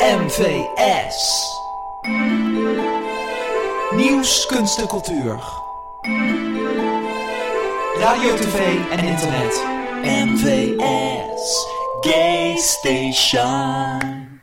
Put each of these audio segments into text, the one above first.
MVS. Nieuws, kunst en cultuur. Radio, tv en internet. MVS. Gay Station.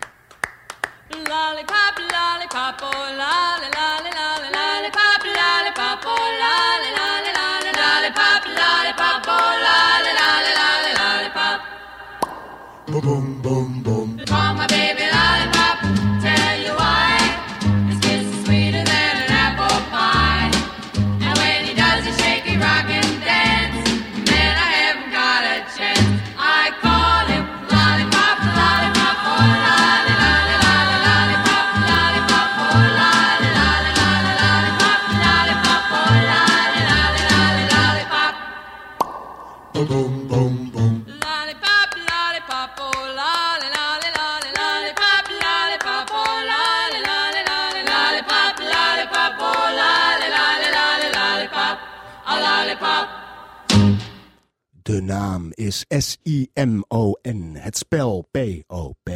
Is S-I-M-O-N, het spel P-O-P.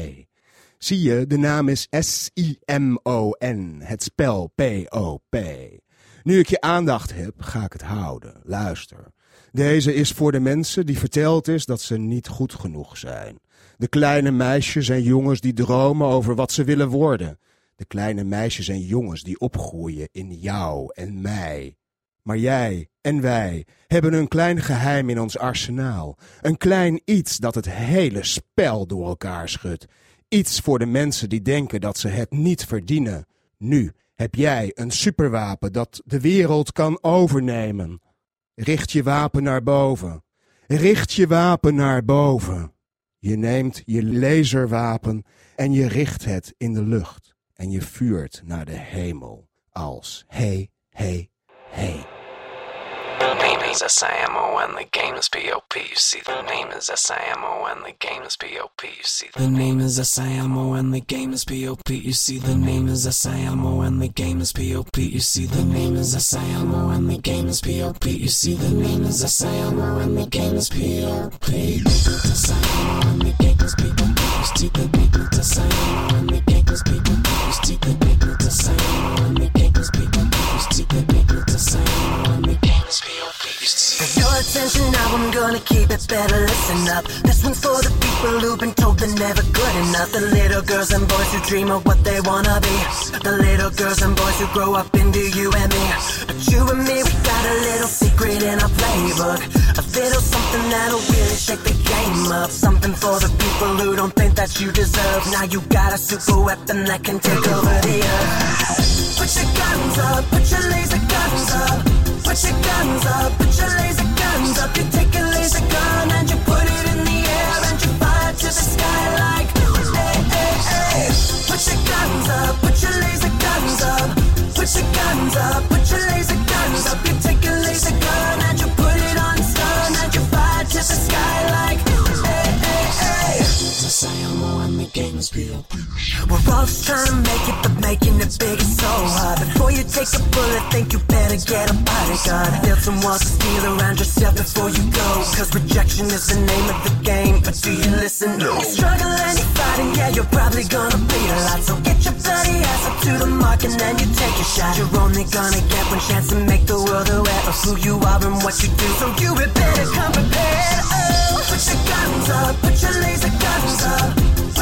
Zie je, de naam is S-I-M-O-N, het spel P-O-P. Nu ik je aandacht heb, ga ik het houden. Luister. Deze is voor de mensen die verteld is dat ze niet goed genoeg zijn. De kleine meisjes en jongens die dromen over wat ze willen worden. De kleine meisjes en jongens die opgroeien in jou en mij. Maar jij en wij hebben een klein geheim in ons arsenaal. Een klein iets dat het hele spel door elkaar schudt. Iets voor de mensen die denken dat ze het niet verdienen. Nu heb jij een superwapen dat de wereld kan overnemen. Richt je wapen naar boven. Richt je wapen naar boven. Je neemt je laserwapen en je richt het in de lucht. En je vuurt naar de hemel als hey, hey, hey. The name is SIMO and the game is POP. You see, the name is SIMO and the game is POP. You see, the name is SIMO and the game is POP. You see, the name is SIMO and the game is POP. You see, the name is SIMO and the game is POP. You see, the name is SIMO and the game is POP. SIMO and the game is POP. You see, the name is SIMO and the game better. Listen up. This one's for the people who've been told they're never good enough. The little girls and boys who dream of what they wanna be. The little girls and boys who grow up into you and me. But you and me, we got a little secret in our playbook. A little something that'll really shake the game up. Something for the people who don't think that you deserve. Now you got a super weapon that can take over the earth. Put your guns up, put your laser guns up. Put your guns up, put your laser guns up. You take a laser gun and you put it in the air and you fire to the sky like hey, hey, hey. Put your guns up, put your laser guns up. Put your guns up, put your laser game is POP. We're all trying to make it, but making it big is so hard. Before you take a bullet, think you better get a bodyguard. Build some walls of steel around yourself before you go. Cause rejection is the name of the game. But do you listen? No. You struggle and you're fighting, yeah, you're probably gonna bleed a lot. So get your bloody ass up to the mark and then you take a shot. You're only gonna get one chance to make the world aware of who you are and what you do. So you had better come prepared. Oh, put your guns up, put your laser guns up.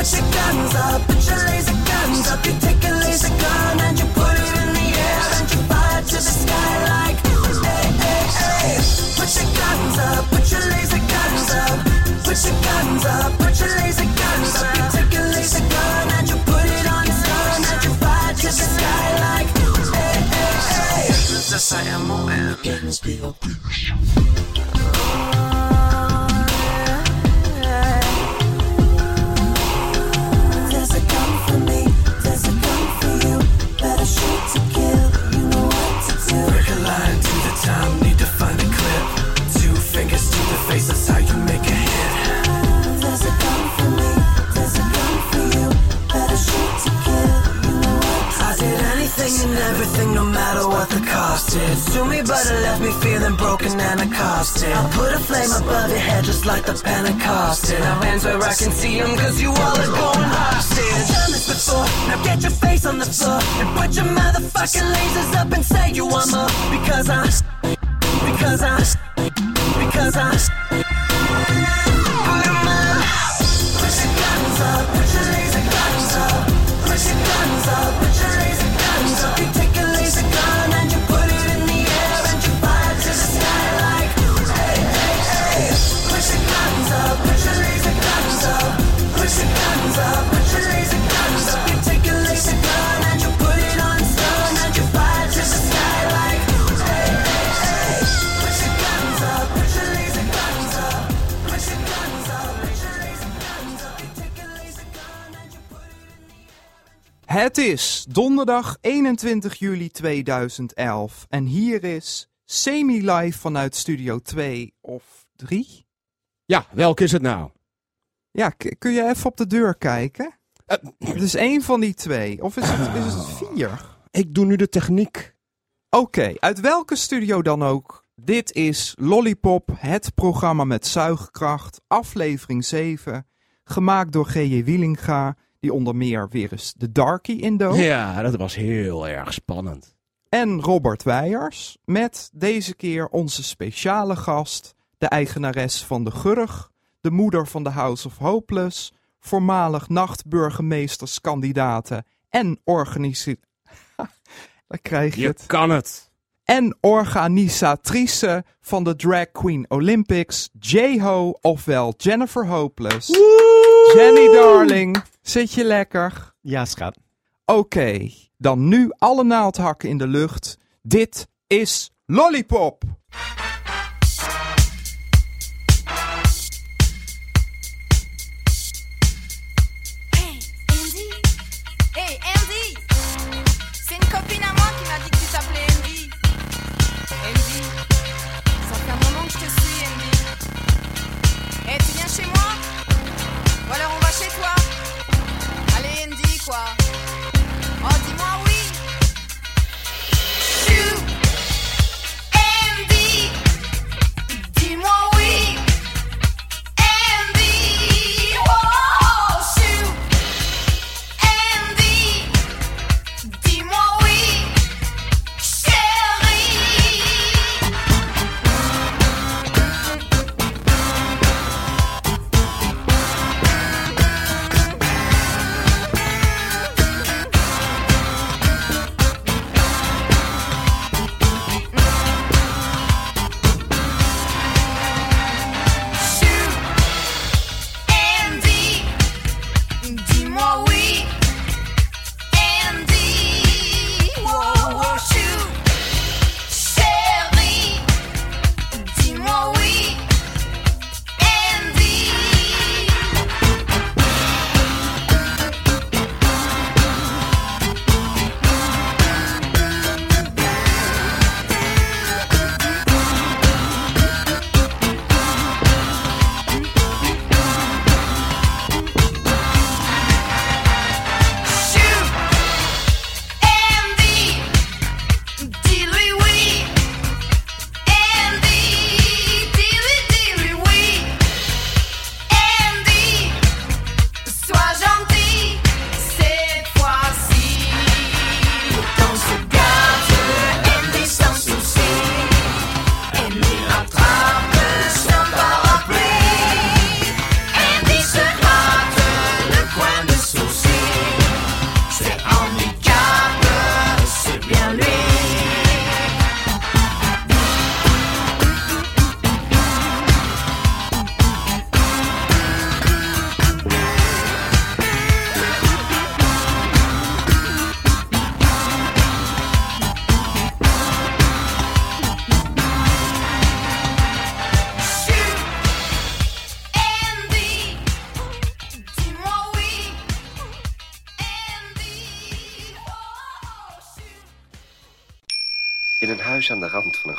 Put your guns up, put your laser guns up. You take a laser gun and you put it in the air and you fire to the sky like hey, hey, hey. Put your guns up, put your laser guns up. Put your guns up, put your laser guns up. You take a laser gun and you put it on stun and you fire to the sky like hey, hey, hey. The SIMO and the time, need to find a clip. Two fingers to the face, that's how you make a hit. There's a gun for me, there's a gun for you. Better shoot to kill, you know what I did anything and everything, no matter what the cost is. Sue me, but it left me feeling broken and accosted. I put a flame above your head just like the Pentecost did. Now hands where I can see 'em, cause you all are going hostage. This before get your face on the floor and put your motherfucking lasers up and say you want more. Because I, because I, because I. Put 'em up. Put your guns up, put your laser guns up. Put your guns up, Het is donderdag 21 juli 2011 en hier is semi-live vanuit Studio 2 of 3. Ja, welke is het nou? Ja, kun je even op de deur kijken? Eh, Het is één van die twee. Of is het, is het vier? ik doe nu de techniek. Oké, uit welke studio dan ook. Dit is Lollipop, het programma met zuigkracht, aflevering 7. Gemaakt door G.J. Wielinga, die onder meer weer eens de Darkie indook. Ja, dat was heel erg spannend. En Robert Weijers, met deze keer onze speciale gast, de eigenares van de Gurg, de moeder van de House of Hopeless, voormalig nachtburgemeesterskandidaten en organisatie... Dan krijg je Je het. kan het. En organisatrice van de Drag Queen Olympics, J-Ho, ofwel Jennifer Hopeless. Jenny darling, zit je lekker? Ja, schat. Oké, dan nu alle naaldhakken in de lucht. Dit is Lollipop.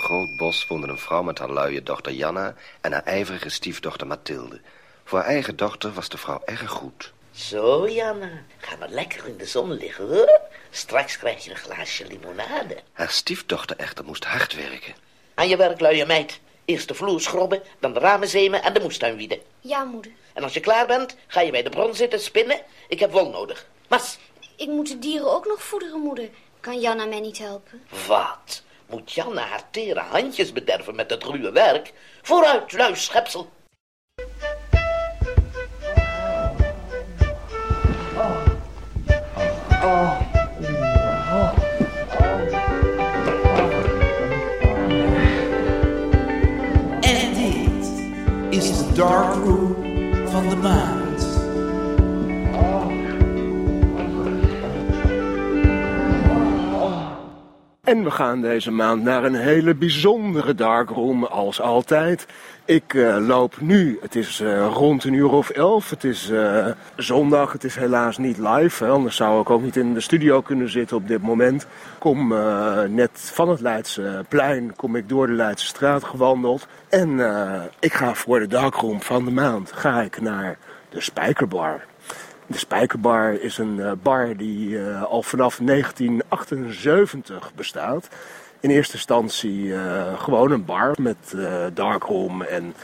Groot bos woonde een vrouw met haar luie dochter Janna en haar ijverige stiefdochter Mathilde. Voor haar eigen dochter was de vrouw erg goed. Zo, Janne. Ga maar lekker in de zon liggen, hoor. Straks krijg je een glaasje limonade. Haar stiefdochter echter moest hard werken. Aan je werk, luie meid. Eerst de vloer schrobben, dan de ramen zemen en de moestuin wieden. Ja, moeder. En als je klaar bent, ga je bij de bron zitten spinnen. Ik heb wol nodig. Mas. Ik moet de dieren ook nog voederen, moeder. Kan Janna mij niet helpen? Wat? Moet Janne haar tere handjes bederven met het ruwe werk? Vooruit, lui schepsel. En dit is de Dark Room van de maand. En we gaan deze maand naar een hele bijzondere darkroom, als altijd. Ik eh, loop nu, het is eh, rond een uur of elf. Het is eh, zondag, het is helaas niet live. Anders zou ik ook niet in de studio kunnen zitten op dit moment. Kom net van het Leidse plein, kom ik door de Leidse straat gewandeld. En ik ga voor de darkroom van de maand, ga ik naar de Spijkerbar. De Spijkerbar is een eh, bar die eh, al vanaf 1978 bestaat. In eerste instantie eh, gewoon een bar met darkroom en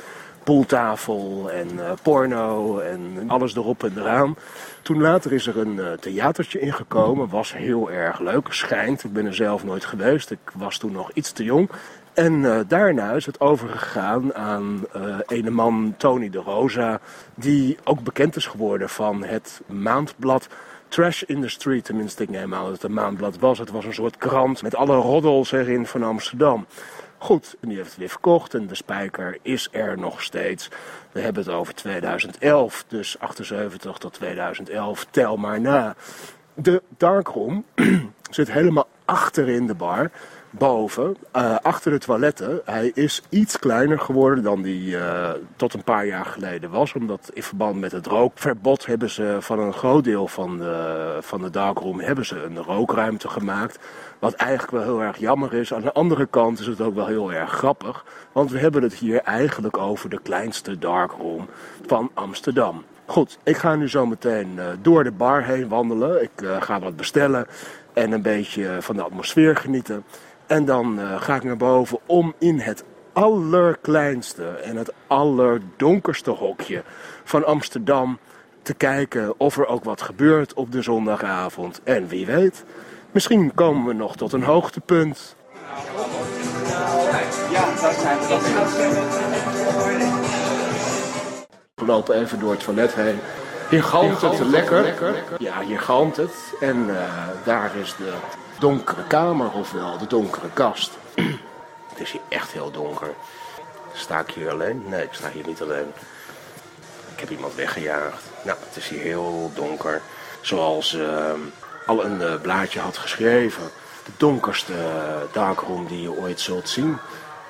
pooltafel en porno en alles erop en eraan. Toen later is er een theatertje ingekomen, was heel erg leuk, schijnt. Ik ben er zelf nooit geweest, ik was toen nog iets te jong. En eh, daarna is het overgegaan aan eh een man Tony de Rosa, die ook bekend is geworden van het maandblad Trash in the Street. Tenminste, ik neem aan dat het een maandblad was. Het was een soort krant met alle roddels erin van Amsterdam. Goed, die heeft het weer verkocht en de spijker is er nog steeds. We hebben het over 2011, dus 78 tot 2011, tel maar na. De darkroom zit helemaal achter in de bar, boven, eh, achter de toiletten. Hij is iets kleiner geworden dan die eh, tot een paar jaar geleden was. Omdat in verband met het rookverbod hebben ze van een groot deel van de, van de darkroom hebben ze een rookruimte gemaakt. Wat eigenlijk wel heel erg jammer is. Aan de andere kant is het ook wel heel erg grappig. Want we hebben het hier eigenlijk over de kleinste darkroom van Amsterdam. Goed, ik ga nu zo meteen eh, door de bar heen wandelen. Ik ga wat bestellen en een beetje van de atmosfeer genieten. En dan eh, ga ik naar boven om in het allerkleinste en het allerdonkerste hokje van Amsterdam te kijken of er ook wat gebeurt op de zondagavond. En wie weet, misschien komen we nog tot een hoogtepunt. We lopen even door het toilet heen. Hier galmt het lekker. Ja, hier galmt het. En eh, daar is de donkere kamer, ofwel de donkere kast. het is hier echt heel donker. Sta ik hier alleen? Nee, ik sta hier niet alleen. Ik heb iemand weggejaagd. Nou, het is hier heel donker. Zoals eh, al een eh, blaadje had geschreven. De donkerste uh, darkroom die je ooit zult zien.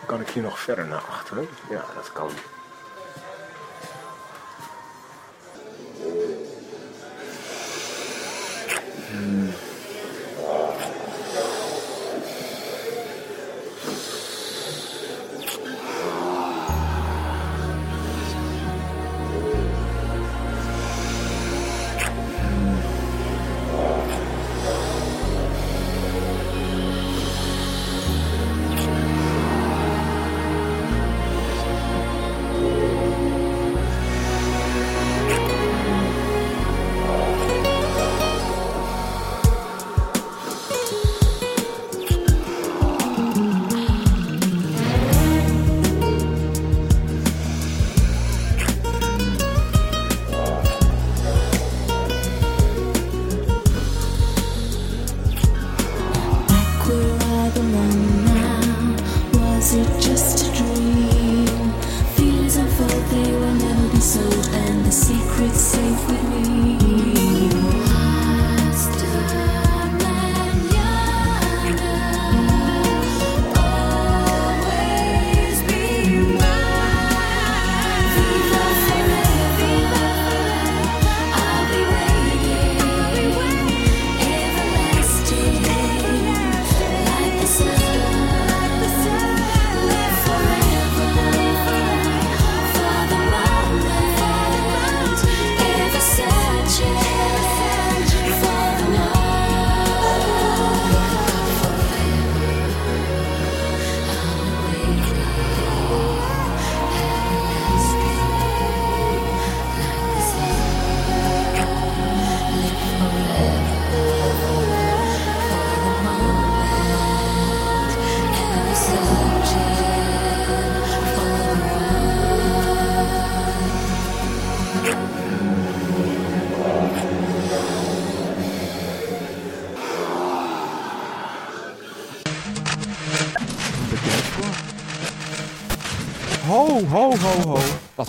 Kan ik hier nog verder naar achteren? Ja, dat kan. Where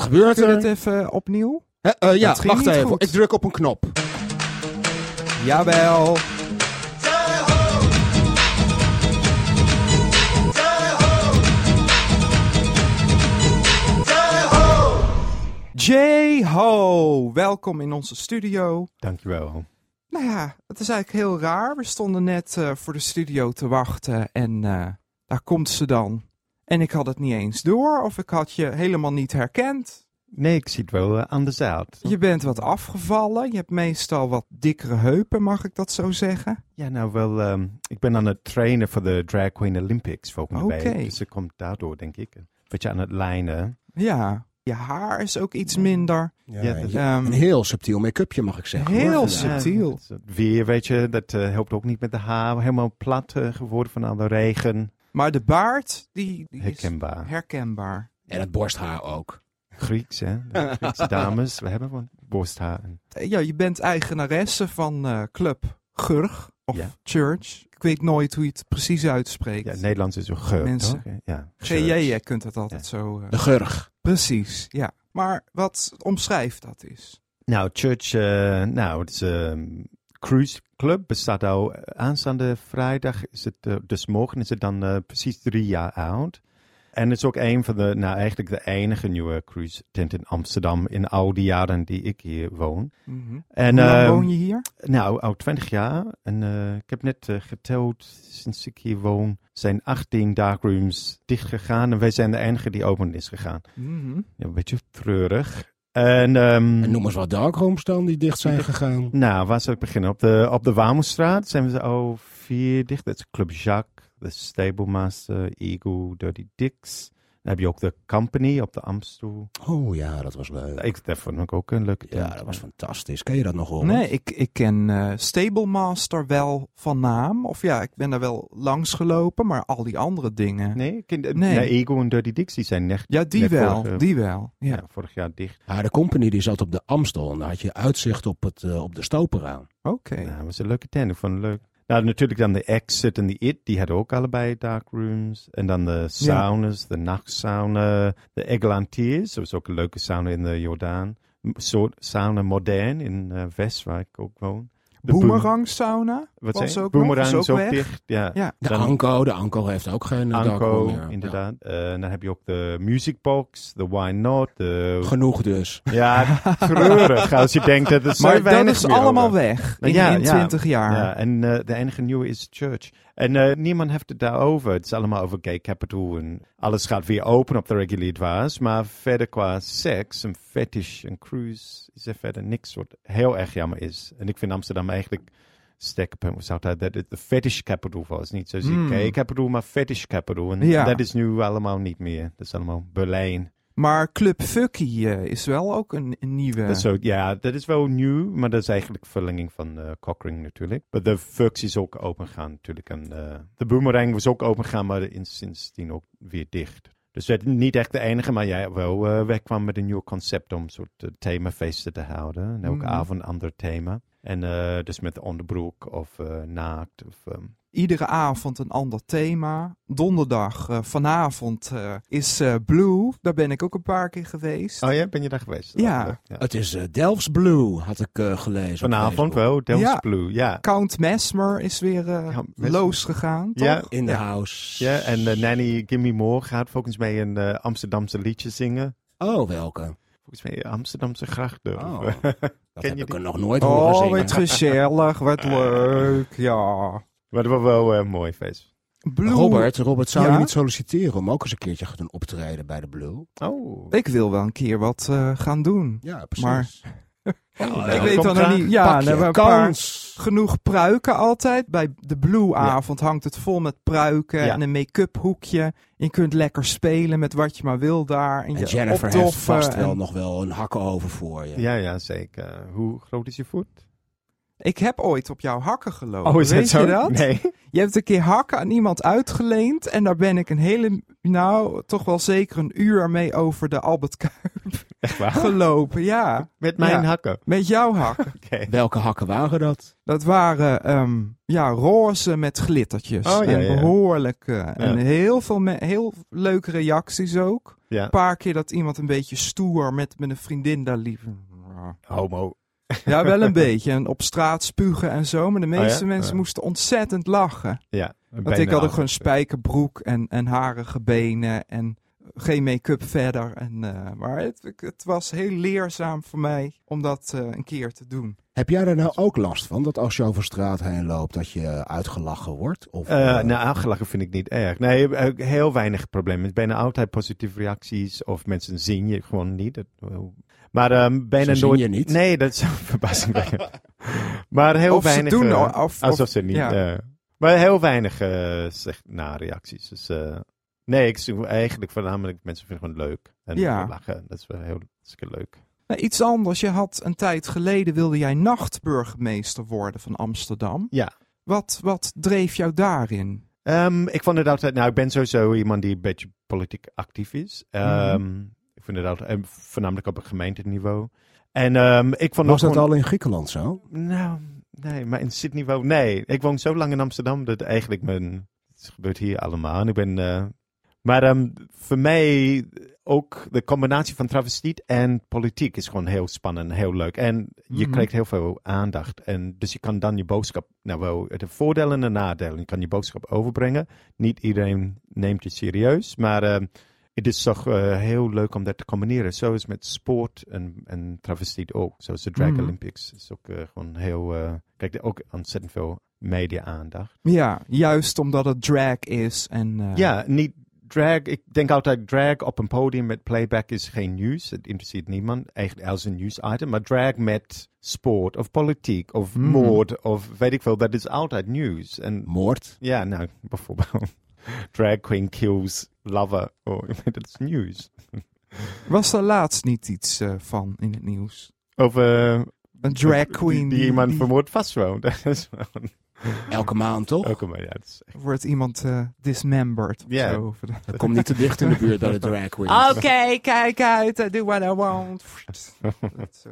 gebeurt je het er? even opnieuw? Hè, eh, ja, wacht niet even. goed. Ik druk op een knop. Jawel. J-Ho, welkom in onze studio. Dankjewel. Nou ja, het is eigenlijk heel raar. We stonden net eh, voor de studio te wachten en eh, daar komt ze dan. En ik had het niet eens door of ik had je helemaal niet herkend. Nee, ik zie het wel eh, anders uit. Je bent wat afgevallen, je hebt meestal wat dikkere heupen, mag ik dat zo zeggen? Ja, nou wel, ehm, ik ben aan het trainen voor de Drag Queen Olympics volgende Oké. week. Dus dat komt daardoor, denk ik. Een beetje aan het lijnen. Ja, je haar is ook iets minder. Ja, dat- Ehm, een heel subtiel make-upje, mag ik zeggen. Heel hoor. subtiel. Ja, weer, weet je, dat eh, helpt ook niet met de haar. Helemaal plat eh, geworden van al de regen. Maar de baard, die, die is Herkenbaar. herkenbaar. En het borsthaar ook. Grieks, hè? De Griekse dames, we hebben gewoon borsthaar. Ja, je bent eigenaresse van eh, Club Gurg of Ja. Church. Ik weet nooit hoe je het precies uitspreekt. Ja, Nederlands is een geur, Mensen. toch? Ja. GJ, jij kunt het altijd zo... eh, De gurg. Precies, ja. Maar wat omschrijft dat is? Nou, Church, eh, nou, het is een cruise club. Bestaat al eh, aanstaande vrijdag. Is het, eh, dus morgen is het dan eh, precies drie jaar oud. En het is ook een van de, nou eigenlijk de enige nieuwe cruise tent in Amsterdam in al die jaren die ik hier woon. Mhm. En, Hoe lang ehm, woon je hier? Nou, al twintig jaar. En ik heb net geteld, sinds ik hier woon, zijn 18 darkrooms dichtgegaan. En wij zijn de enige die open is gegaan. Mhm. Ja, een beetje treurig. En, ehm, En noem eens wat darkrooms dan die dicht zijn gegaan. nou, waar zal ik beginnen? Op de, op de Wamelstraat zijn we al vier dicht. Dat is Club Jacques, de Stablemaster, Eagle, Dirty Dicks. Dan heb je ook de Company op de Amstel. Oh ja, dat was leuk. Ik, dat vond ik ook een leuke tent. Ja, dat was fantastisch. Ken je dat nog wel? Nee, ik, ik ken eh Stablemaster wel van naam. Of ja, ik ben daar wel langs gelopen, maar al die andere dingen. Nee, ik ken- Nee. nee, Eagle en Dirty Dicks, die zijn net, Ja, die wel, vorige- die wel. Ja. ja, vorig jaar dicht. Ja, de company die zat op de Amstel. En daar had je uitzicht op, het, eh, op de Stoperaan. Oké. Ja, dat was een leuke tent. Ik vond het leuk. Nou, natuurlijk dan de Exit en de It. Die hadden ook allebei dark rooms. En dan de saunas, de nachtsauna. De Eglantiers. Dat was ook een leuke sauna in de Jordaan. Een soort sauna modern in West, waar ik ook woon. De boom- Boomerang sauna Wat was ook nog, Boomerang is is ook weg. dicht. Ja. Ja. De Dan- Anko, de Anko heeft ook geen eh, Anko, meer. inderdaad. Eh, en dan heb je ook de Music Box, de Why Not. De... Ja. Genoeg dus. Ja, treurig als je denkt dat het zo Maar dat weinig is meer allemaal over. weg in, Ja, in ja. 20 jaar. Ja, en eh, de enige nieuwe is Church. En eh, niemand heeft het daarover. Het is allemaal over gay capital en alles gaat weer open op de regular advice. Maar verder qua seks en fetish en cruise is er verder niks wat heel erg jammer is. En ik vind Amsterdam eigenlijk sterk punt was altijd dat het de fetish capital was. Niet zozeer Hmm. gay capital, maar fetish capital. En Ja. dat is nu allemaal niet meer. Dat is allemaal Berlijn. Maar Club Fucky eh, is wel ook een, een nieuwe... Dat is ook, ja, dat is wel nieuw, maar dat is eigenlijk verlenging van eh Cockring natuurlijk. Maar de Fux is ook open gaan natuurlijk. En eh, de Boomerang was ook open gaan, maar in, sindsdien ook weer dicht. Dus het niet echt de enige, maar jij wel wegkwam met een nieuw concept om soort themafeesten te houden. En elke Mhm. avond een ander thema. En dus met de onderbroek of naakt. Of, ehm, Iedere avond een ander thema. Donderdag eh, vanavond eh, is eh, Blue. Daar ben ik ook een paar keer geweest. Oh ja, ben je daar geweest? Ja. Het is eh, Delfts Blue, had ik eh, gelezen. op Vanavond wel, Delft Ja. Blue, ja. Count Mesmer is weer eh Mesmer. losgegaan, toch? Ja, In de ja. house. Ja, en Nanny Gimme More gaat volgens mij een eh, Amsterdamse liedje zingen. Oh, welke? Volgens mij Amsterdamse grachten. Oh, Of, dat Ken heb je ik die? er nog nooit horen Oh, wat gezellig, wat leuk, ja. Maar dat was wel eh, een mooi feest. Blue. Robert, Robert, zou Ja? je niet solliciteren om ook eens een keertje te gaan optreden bij de Blue? Oh. Ik wil wel een keer wat eh, gaan doen. Ja, precies. Maar Oh, ik nou, weet dan nog niet. Ja, je hebben we een paar genoeg pruiken altijd. Bij de Blue-avond hangt het vol met pruiken Ja. en een make-up hoekje. Je kunt lekker spelen met wat je maar wil daar. En, En je Jennifer heeft vast wel nog wel een hakken over voor je. Ja, ja, zeker. Hoe groot is je voet? Ik heb ooit op jouw hakken gelopen. Oh, is dat Weet zo? je dat? Nee. Je hebt een keer hakken aan iemand uitgeleend. En daar ben ik een hele, nou, toch wel zeker een uur mee over de Albert Kuip Echt waar? gelopen. Ja. Met mijn Ja. hakken. Met jouw hakken. Oké. Welke hakken waren dat? Dat waren ehm, ja, roze met glittertjes. Oh, ja, en ja. behoorlijk. eh, En heel veel heel leuke reacties ook. Ja. Een paar keer dat iemand een beetje stoer met, met een vriendin daar liep. Homo. Ja, wel een beetje. En op straat spugen en zo. Maar de meeste Oh ja? mensen Ja. moesten ontzettend lachen. Ja. Want ik had ook gewoon spijkerbroek en, en harige benen en geen make-up verder. En, eh, maar het, het was heel leerzaam voor mij om dat eh, een keer te doen. Heb jij er nou ook last van? Dat als je over straat heen loopt, dat je uitgelachen wordt? Of, Eh, nou, aangelachen vind ik niet erg. Nee, heel weinig problemen. Bijna altijd positieve reacties. Of mensen zien je gewoon niet. Dat, maar ehm bijna Ze zien nooit... je niet? Nee, dat is verbazingwekkend. maar heel Of ze weinig... doen, eh, of- of- alsof ze niet... ja. eh, maar heel weinig eh zeg, na reacties. Dus eh, nee, ik zie eigenlijk voornamelijk mensen vinden het gewoon leuk. En Ja. lachen. Dat is wel heel leuk. Nou, iets anders. Je had een tijd geleden wilde jij nachtburgemeester worden van Amsterdam. Ja. Wat, wat dreef jou daarin? Ehm, ik vond het altijd, nou, ik ben sowieso iemand die een beetje politiek actief is. Ehm, Ik vind het altijd, en voornamelijk op het gemeenteniveau. En ehm, ik vond was dat gewoon- al in Griekenland zo? Nou, nee, maar in Sydney Nee, ik woon zo lang in Amsterdam dat eigenlijk mijn, het gebeurt hier allemaal. En ik ben, eh, maar ehm, voor mij ook de combinatie van travestiet en politiek is gewoon heel spannend, heel leuk. En je Mhm. krijgt heel veel aandacht. En dus je kan dan je boodschap, nou wel, de voordelen en de nadelen. Je kan je boodschap overbrengen. Niet iedereen neemt je serieus, maar ehm, het is toch eh, heel leuk om dat te combineren. Zo is met sport en, en travestiet ook. Zoals de Drag Mhm. Olympics is ook eh, gewoon heel, eh kijk, ook ontzettend veel media-aandacht. Ja, juist omdat het drag is. En, eh, Ja, niet drag. Ik denk altijd drag op een podium met playback is geen nieuws. Het interesseert niemand, eigenlijk als een nieuwsitem. Maar drag met sport of politiek of Hmm. moord of weet ik veel, dat is altijd nieuws. En Moord? ja, nou, bijvoorbeeld drag queen kills lover. Oh, dat is nieuws. Was er laatst niet iets eh, van in het nieuws? Of eh, Een drag queen die, die iemand vermoord vastwoont. Dat is wel- Elke maand toch? Elke maand, ja. Dat is echt- Wordt iemand eh, dismembered of Ja. zo? Dat komt niet te dicht in de buurt bij de drag queen. Oké, kijk uit. I do what I want. Dat zo.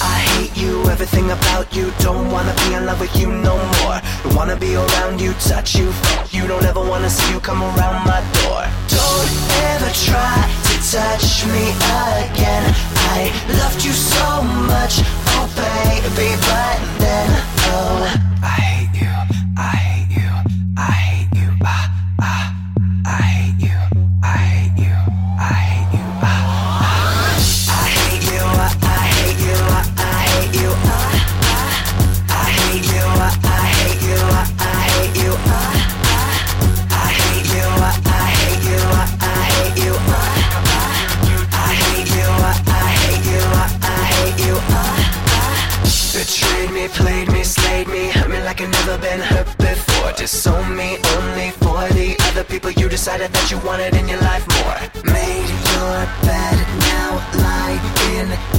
I hate you, everything about you. Don't wanna be in love with you no more. Don't wanna be around you, touch you, fuck you. Don't ever wanna see you come around my door. Don't ever try to touch me again. I loved you so much, oh baby, but then, oh. I hate you, I hate you, I hate you, me only for the other people you decided that you wanted in your life more. Made your bed, now lie in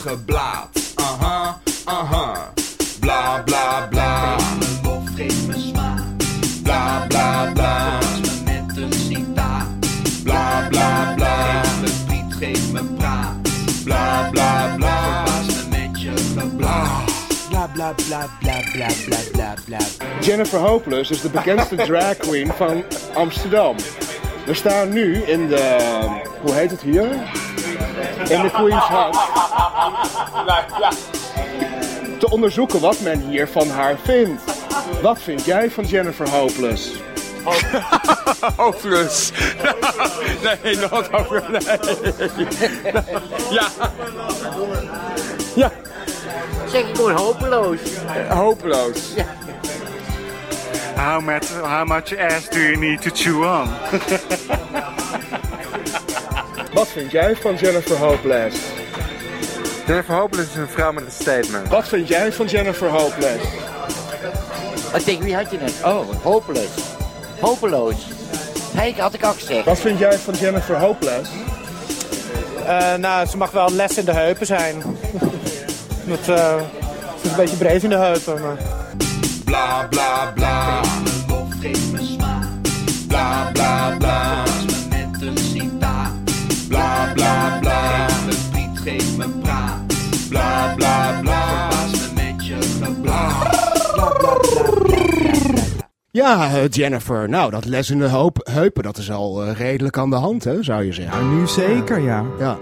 geblaat. Aha, aha, bla bla bla. Geef me lof, geef me smaad. Bla bla bla. Verras me met een citaat. Bla bla bla. Geef me priet, geef me praat. Bla bla bla. Verbaas me met je geblaat. Bla bla bla bla bla bla bla bla. Jennifer Hopeless is de bekendste drag queen van Amsterdam. We staan nu in de... Hoe heet het hier? In de Queen's Hut. Te onderzoeken wat men hier van haar vindt. Wat vind jij van Jennifer Hopeless? Hopeless. nee, not hopeless. Nee. Ja. Ja. Zeg ik gewoon hopeloos. Hopeloos. Ja. How much, how much ass do you need to chew on? Wat vind jij van Jennifer Hopeless? Jennifer Hopeless is een vrouw met een statement. Wat vind jij van Jennifer Hopeless? Wat denk wie had je net? Oh, hopeloos. Hopeloos. Nee, had ik al gezegd. Wat vind jij van Jennifer Hopeless? Eh, nou, ze mag wel les in de heupen zijn. Dat, eh, ze is een beetje breed in de heupen. Maar... Bla bla bla. Geef me smaak. Bla bla bla. Me met een citaat. Bla bla bla. Geef me priet, geef me praat. Bla bla bla. Verbaas me met je geblaat. Ja, eh, Jennifer. Nou, dat les in de hoop, heupen, dat is al eh, redelijk aan de hand, hè, zou je zeggen. Nou, nu zeker, ja. Ja.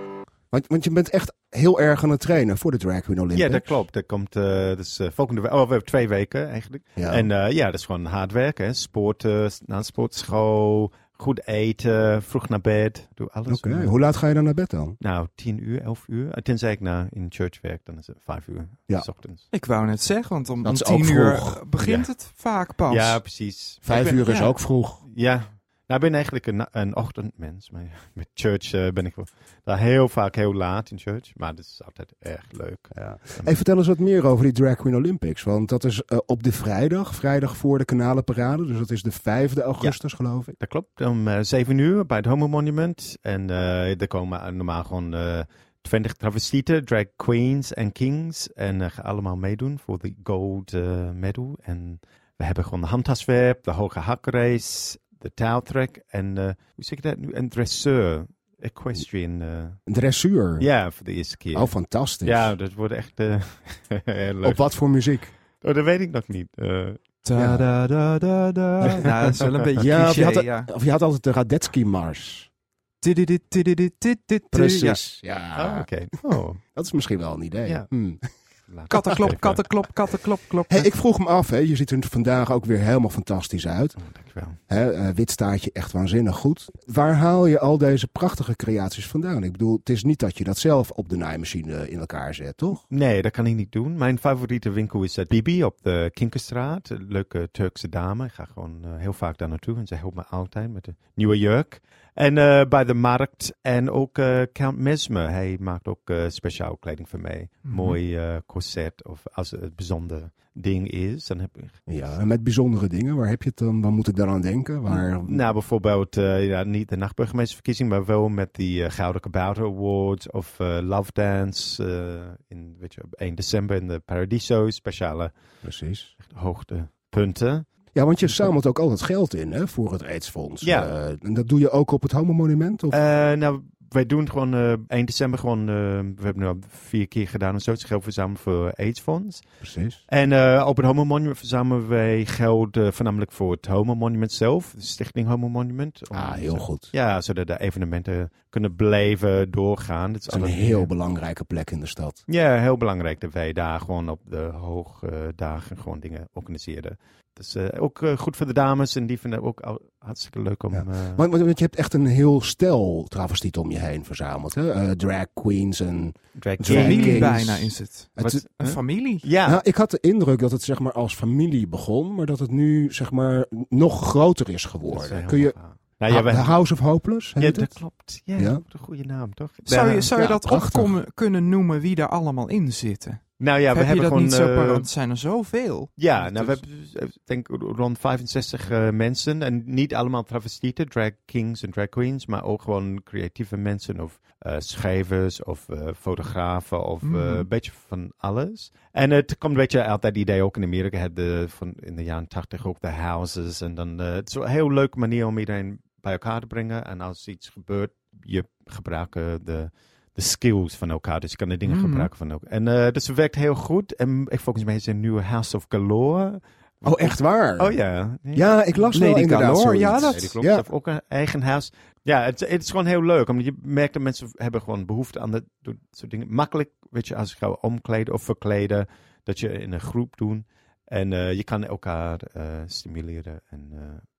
Want, want je bent echt heel erg aan het trainen voor de Drag Queen Olympics. Ja, dat klopt. Dat komt eh eh, volgende week. Oh, we hebben twee weken eigenlijk. Ja. En eh, ja, dat is gewoon hard werken. Hè. Sporten, naar de sportschool, goed eten, vroeg naar bed. Doe alles. Oké, hoe laat ga je dan naar bed dan? Nou, tien uur, elf uur. Eh, Tenzij ik naar in church werk, dan is het vijf uur. Ja. S ochtends. Ik wou net zeggen, want om, om tien uur vroeg. begint Ja. het vaak pas. Ja, precies. Vijf ben- uur is ja. ook vroeg. Ja. Nou, ik ben eigenlijk een, een ochtendmens. Maar met church eh, ben ik wel daar heel vaak heel laat in church. Maar dat is altijd erg leuk. Ja. Hey, vertel eens wat meer over die Drag Queen Olympics. Want dat is eh, op de vrijdag, vrijdag voor de Kanalenparade. Dus dat is de 5e augustus, geloof ik. Dat klopt. Om eh, zeven uur bij het Homo Monument. En er komen normaal gewoon eh 20 travestieten, drag queens en kings. En gaan allemaal meedoen voor de gold medal. En we hebben gewoon de handtaswerp, de hoge hakrace, de touwtrek en eh, hoe zeg ik dat nu? Een dresseur. Equestrian. eh, Een dressuur. ja, voor de eerste keer. Oh, fantastisch. Ja, dat wordt echt eh, leuk. Op wat voor muziek? Oh, dat weet ik nog niet. Eh, Da, da, da, da, da. Ja, dat is wel een beetje Ja, of je, cliché, had, ja. of je had altijd de Radetzky-mars. Precies. ja. Ja. oh, oké. Oh. Dat is misschien wel een idee. Ja. Hmm. Kattenklop, kattenklop, kattenklop, klop. Hey, ik vroeg me af, hè, je ziet er vandaag ook weer helemaal fantastisch uit. Oh, dankjewel. Hè, eh, wit staartje, echt waanzinnig goed. Waar haal je al deze prachtige creaties vandaan? Ik bedoel, het is niet dat je dat zelf op de naaimachine in elkaar zet, toch? Nee, dat kan ik niet doen. Mijn favoriete winkel is het Bibi op de Kinkerstraat. Een leuke Turkse dame. Ik ga gewoon eh, heel vaak daar naartoe en zij helpt me altijd met de nieuwe jurk. En eh, bij de markt en ook eh, Count Mesmer. Hij maakt ook eh, speciaal kleding voor mij. Mhm. Mooi eh, corset of als het een bijzonder ding is, dan heb ik... Ja, en met bijzondere dingen. Waar heb je het dan? Waar moet ik daaraan denken? Waar... Nou, bijvoorbeeld ja, niet de nachtburgemeesterverkiezing, maar wel met die Gouden Kabouter Awards of Love Dance in weet je, op 1 december in de Paradiso. Speciale Precies. hoogtepunten. Ja, want je zamelt ook altijd geld in hè, voor het AIDS-fonds. Ja. Eh, en dat doe je ook op het Homo-monument? Of? Eh, nou, wij doen gewoon eh 1 december gewoon, we hebben nu al vier keer gedaan zo, het geld verzamelen voor AIDS-fonds. Precies. En op het Homo Monument verzamelen wij geld voornamelijk voor het Homo Monument zelf, de stichting Homo Monument. Om- Ah, heel zo- goed. Ja, zodat de evenementen kunnen blijven doorgaan. Dat is Het is een heel belangrijke plek in de stad. Ja, heel belangrijk dat wij daar gewoon op de hoogdagen gewoon dingen organiseren. Dus eh, ook eh, goed voor de dames en die vinden het ook hartstikke leuk om... Ja. eh, Want, je hebt echt een heel stel travestieten om je heen verzameld. Hè? Drag queens en Drag Familie kings. bijna is het. Het- Wat, een huh? familie. ja, Nou, ik had de indruk dat het zeg maar als familie begon, maar dat het nu zeg maar nog groter is geworden. Kun je gaaf. Nou, ja, House of Hopeless? ja, dat het? klopt. Ja, Ja. dat is een goede naam, toch? Zou je, zou je Ja, dat op kunnen noemen wie daar allemaal in zitten? Nou ja, Of we heb je hebben dat gewoon... niet zo eh? Er zijn er zoveel. Ja, nou, we hebben eh, denk ik rond 65 eh, mensen. En niet allemaal travestieten, drag kings en drag queens. Maar ook gewoon creatieve mensen of eh, schrijvers of fotografen of Mhm. een beetje van alles. En het komt een beetje uit dat idee ook in Amerika. Het de, van in de jaren 80 ook de houses. En dan, het is een heel leuke manier om iedereen bij elkaar te brengen. En als iets gebeurt, je gebruikt eh, de de skills van elkaar. Dus je kan de dingen Mhm. gebruiken van elkaar. En eh, dus het werkt heel goed. En ik volgens mij is er een nieuwe House of Galore. Oh, echt waar? Oh ja. Ja, ik las wel Lady inderdaad Galore, zoiets. ja, dat- klopt. Ja. Heeft ook een eigen huis. Ja, het, het is gewoon heel leuk. Omdat je merkt dat mensen hebben gewoon behoefte aan dat soort dingen. Makkelijk, weet je, als je gaat omkleden of verkleden. Dat je in een groep doen. En eh, je kan elkaar eh, stimuleren. En,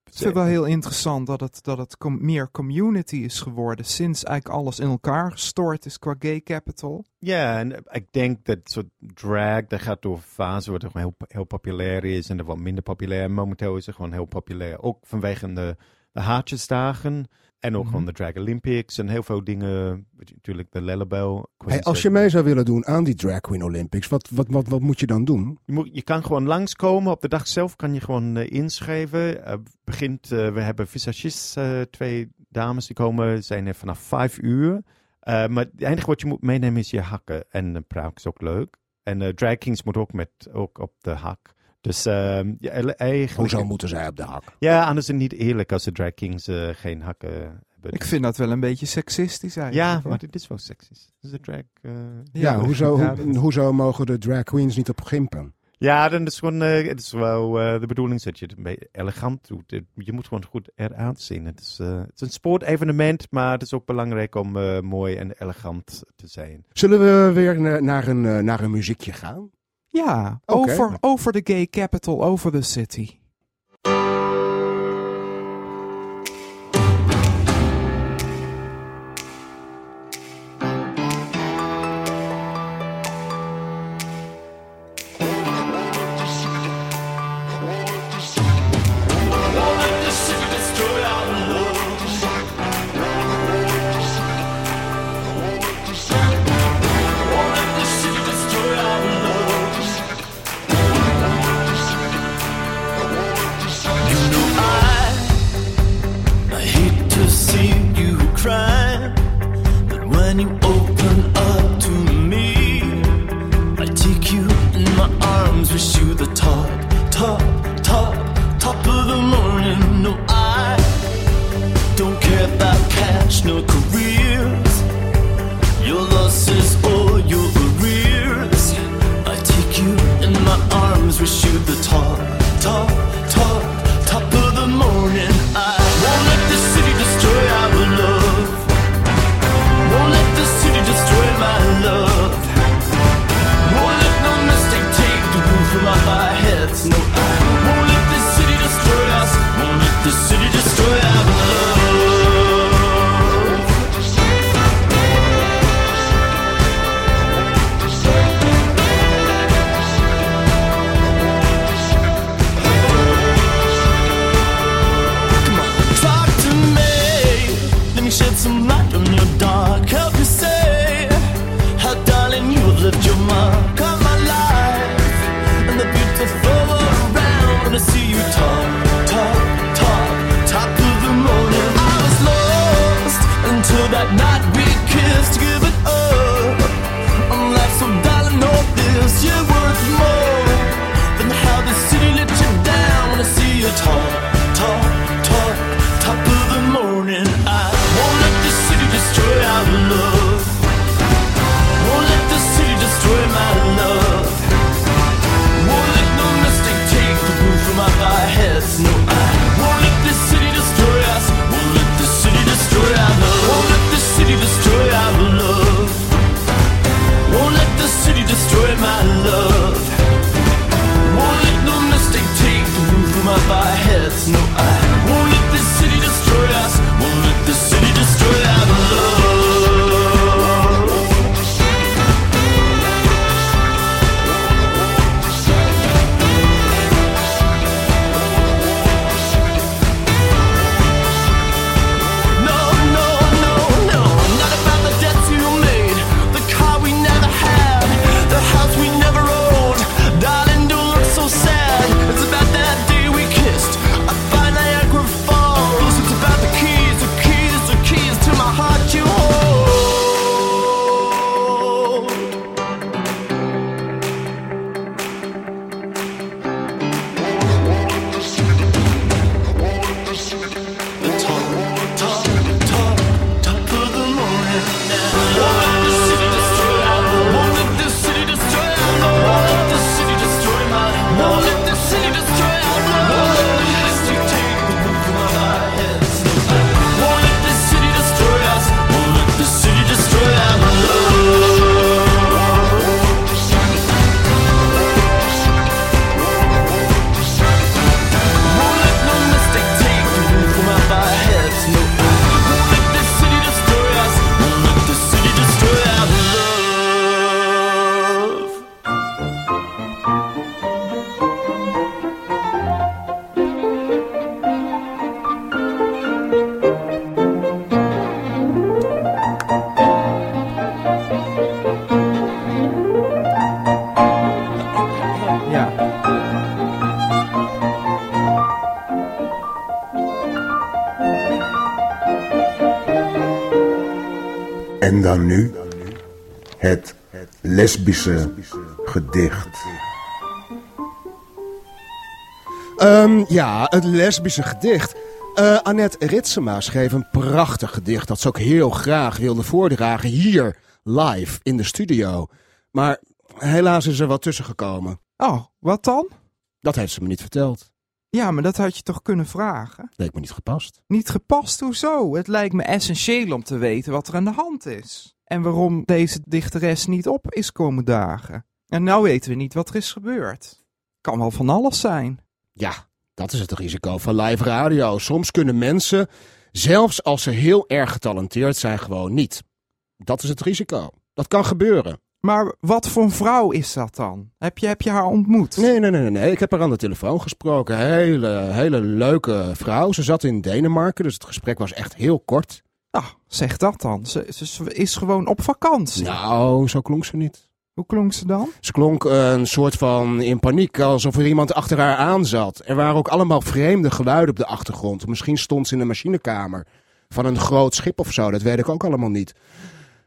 eh, Ik vind het wel heel interessant dat het, dat het com- meer community is geworden sinds eigenlijk alles in elkaar gestort is qua gay capital. Ja, en ik denk dat soort drag, dat gaat door fase, wat gewoon heel, heel populair is en dan wat minder populair. Momenteel is het gewoon heel populair, ook vanwege de, de haartjesdagen en ook gewoon de Drag Olympics en heel veel dingen, natuurlijk de Lellebel. Hey, als je mee zou willen doen aan die Drag Queen Olympics, wat, wat, wat, wat moet je dan doen? Je, moet, je kan gewoon langskomen. Op de dag zelf kan je gewoon eh, inschrijven. Eh, begint, eh, we hebben visagistes, eh, twee dames die komen, zijn er vanaf vijf uur. Eh, maar het enige wat je moet meenemen is je hakken. En een pruik is ook leuk. En eh drag kings moet ook, met, ook op de hak. Dus ehm ja, eigenlijk... Hoezo moeten zij op de hak? Ja, anders is het niet eerlijk als de drag kings eh, geen hakken hebben. Ik vind dat wel een beetje seksistisch eigenlijk. Ja, maar dit is wel seksisch. Dus de drag... eh, Ja, hoezo, hoezo mogen de drag queens niet op gimpen? Ja, dan is het gewoon, eh, het is wel eh, de bedoeling dat je het een beetje elegant doet. Je moet gewoon goed eruit zien. Het is, eh, het is een sportevenement, maar het is ook belangrijk om eh, mooi en elegant te zijn. Zullen we weer na- naar een, naar een muziekje gaan? Ja, over, over de gay capital, over the city. No, lesbische gedicht. Ehm, ja, het lesbische gedicht. Eh, Annette Ritsema schreef een prachtig gedicht dat ze ook heel graag wilde voordragen hier live in de studio. Maar helaas is er wat tussen gekomen. Oh, wat dan? Dat heeft ze me niet verteld. Ja, maar dat had je toch kunnen vragen? Leek me niet gepast. Niet gepast, hoezo? Het lijkt me essentieel om te weten wat er aan de hand is. En waarom deze dichteres niet op is komen dagen. En nou weten we niet wat er is gebeurd. Kan wel van alles zijn. Ja, dat is het risico van live radio. Soms kunnen mensen, zelfs als ze heel erg getalenteerd zijn, gewoon niet. Dat is het risico. Dat kan gebeuren. Maar wat voor een vrouw is dat dan? Heb je, heb je haar ontmoet? Nee, nee, nee, nee, nee. Ik heb haar aan de telefoon gesproken. Hele, hele leuke vrouw. Ze zat in Denemarken, dus het gesprek was echt heel kort. Ah, zeg dat dan. Ze, ze is gewoon op vakantie. Nou, zo klonk ze niet. Hoe klonk ze dan? Ze klonk een soort van in paniek, alsof er iemand achter haar aan zat. Er waren ook allemaal vreemde geluiden op de achtergrond. Misschien stond ze in de machinekamer van een groot schip of zo, dat weet ik ook allemaal niet.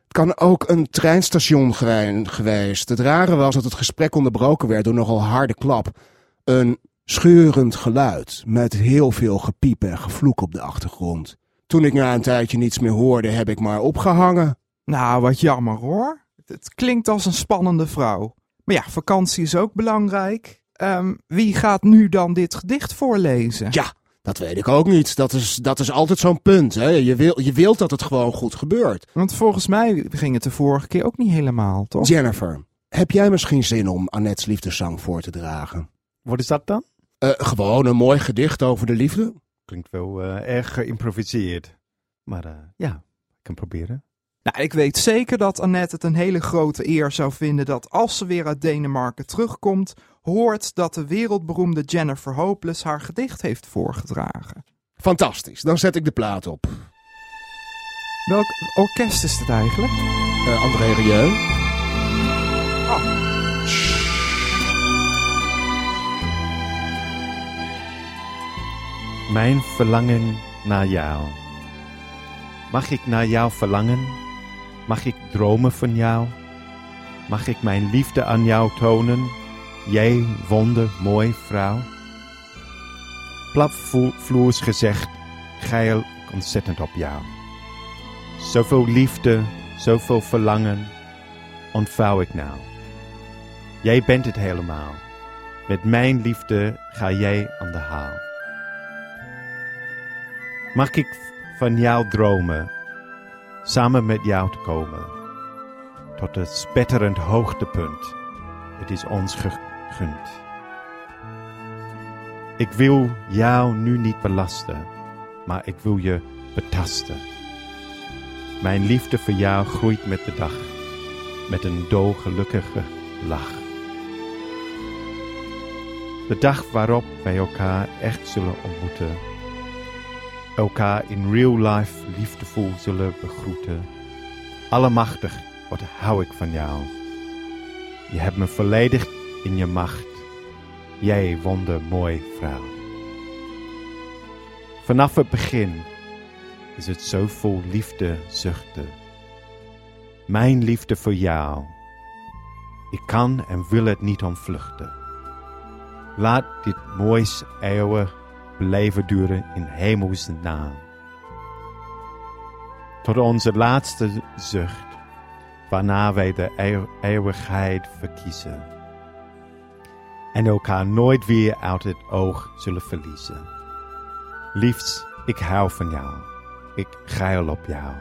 Het kan ook een treinstation geweest. Het rare was dat het gesprek onderbroken werd door nogal harde klap. Een scheurend geluid met heel veel gepiep en gevloek op de achtergrond. Toen ik na een tijdje niets meer hoorde, heb ik maar opgehangen. Nou, wat jammer hoor. Het, klinkt als een spannende vrouw. Maar ja, vakantie is ook belangrijk. Ehm, wie gaat nu dan dit gedicht voorlezen? Ja, dat weet ik ook niet. Dat is, dat is altijd zo'n punt. Hè? Je, wil, je wilt dat het gewoon goed gebeurt. Want volgens mij ging het de vorige keer ook niet helemaal, toch? Jennifer, heb jij misschien zin om Annette's liefdeszang voor te dragen? Wat is dat dan? Eh, gewoon een mooi gedicht over de liefde. Klinkt wel eh, erg geïmproviseerd. Maar eh, ja, ik kan proberen. Nou, ik weet zeker dat Annette het een hele grote eer zou vinden dat als ze weer uit Denemarken terugkomt, hoort dat de wereldberoemde Jennifer Hopeless haar gedicht heeft voorgedragen. Fantastisch, dan zet ik de plaat op. Welk orkest is dit eigenlijk? Eh, André Rieu. Mijn verlangen naar jou. Mag ik naar jou verlangen? Mag ik dromen van jou? Mag ik mijn liefde aan jou tonen? Jij wonder mooi vrouw. Plapvloers gezegd, geil ik ontzettend op jou. Zoveel liefde, zoveel verlangen, ontvouw ik nou. Jij bent het helemaal. Met mijn liefde ga jij aan de haal. Mag ik van jou dromen, samen met jou te komen, tot het spetterend hoogtepunt. Het is ons gegund. Ik wil jou nu niet belasten, maar ik wil je betasten. Mijn liefde voor jou groeit met de dag, met een dolgelukkige lach. De dag waarop wij elkaar echt zullen ontmoeten elkaar in real life liefdevol zullen begroeten. Allemachtig, wat hou ik van jou. Je hebt me volledig in je macht. Jij wondermooi vrouw. Vanaf het begin is het zo vol liefde zuchten. Mijn liefde voor jou. Ik kan en wil het niet ontvluchten. Laat dit moois eeuwig blijven duren in hemels naam. Tot onze laatste zucht, waarna wij de eeuw- eeuwigheid verkiezen. en elkaar nooit weer uit het oog zullen verliezen. Liefst, ik hou van jou. Ik geil op jou.